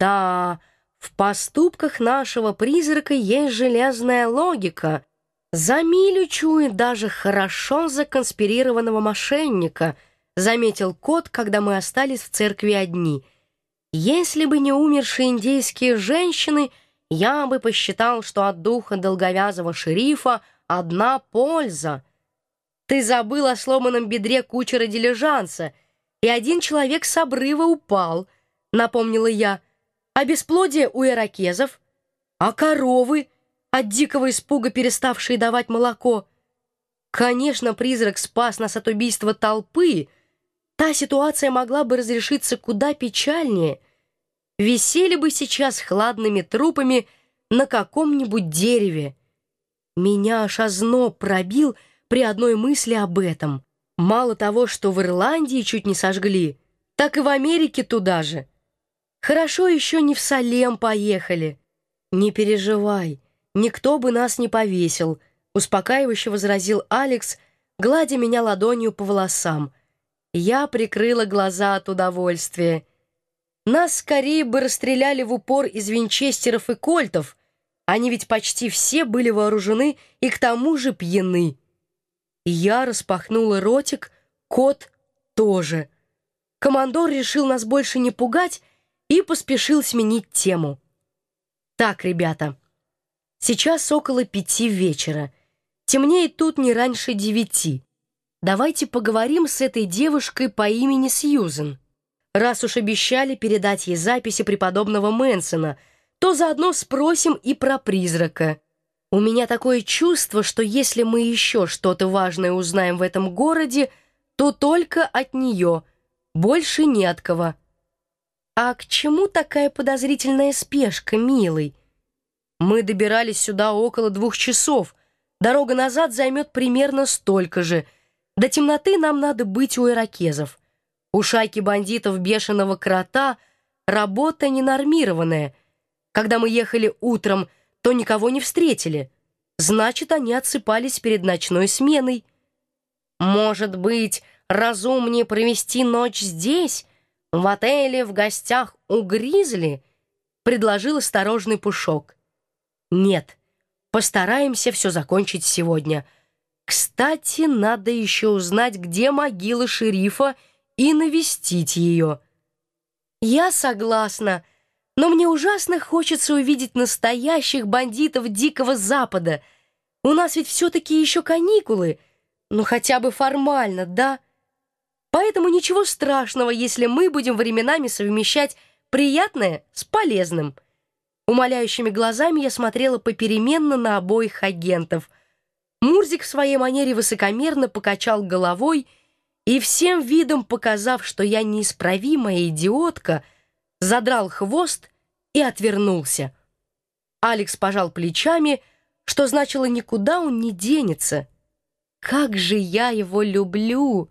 Да, в поступках нашего призрака есть железная логика. За милю чует даже хорошо законспирированного мошенника, заметил кот, когда мы остались в церкви одни. Если бы не умершие индейские женщины, я бы посчитал, что от духа долговязого шерифа одна польза. Ты забыл о сломанном бедре кучера дилижанса, и один человек с обрыва упал, напомнила я. А бесплодие у иракезов? А коровы, от дикого испуга переставшие давать молоко? Конечно, призрак спас нас от убийства толпы. Та ситуация могла бы разрешиться куда печальнее. Висели бы сейчас хладными трупами на каком-нибудь дереве. Меня аж озноб пробил при одной мысли об этом. Мало того, что в Ирландии чуть не сожгли, так и в Америке туда же. Хорошо еще не в Салем поехали. Не переживай, никто бы нас не повесил, успокаивающе возразил Алекс, гладя меня ладонью по волосам. Я прикрыла глаза от удовольствия. Нас скорее бы расстреляли в упор из винчестеров и кольтов. Они ведь почти все были вооружены и к тому же пьяны. Я распахнула ротик, кот тоже. Командор решил нас больше не пугать и поспешил сменить тему. Так, ребята, сейчас около пяти вечера. Темнеет тут не раньше девяти. Давайте поговорим с этой девушкой по имени Сьюзен. Раз уж обещали передать ей записи преподобного Мэнсона, то заодно спросим и про призрака. У меня такое чувство, что если мы еще что-то важное узнаем в этом городе, то только от нее, больше не от кого. «А к чему такая подозрительная спешка, милый?» «Мы добирались сюда около двух часов. Дорога назад займет примерно столько же. До темноты нам надо быть у иракезов. У шайки бандитов бешеного крота работа ненормированная. Когда мы ехали утром, то никого не встретили. Значит, они отсыпались перед ночной сменой. Может быть, разумнее провести ночь здесь?» «В отеле в гостях у Гризли?» — предложил осторожный Пушок. «Нет, постараемся все закончить сегодня. Кстати, надо еще узнать, где могила шерифа, и навестить ее». «Я согласна, но мне ужасно хочется увидеть настоящих бандитов Дикого Запада. У нас ведь все-таки еще каникулы, ну хотя бы формально, да?» Поэтому ничего страшного, если мы будем временами совмещать приятное с полезным. Умоляющими глазами я смотрела попеременно на обоих агентов. Мурзик в своей манере высокомерно покачал головой и всем видом показав, что я неисправимая идиотка, задрал хвост и отвернулся. Алекс пожал плечами, что значило никуда он не денется. Как же я его люблю!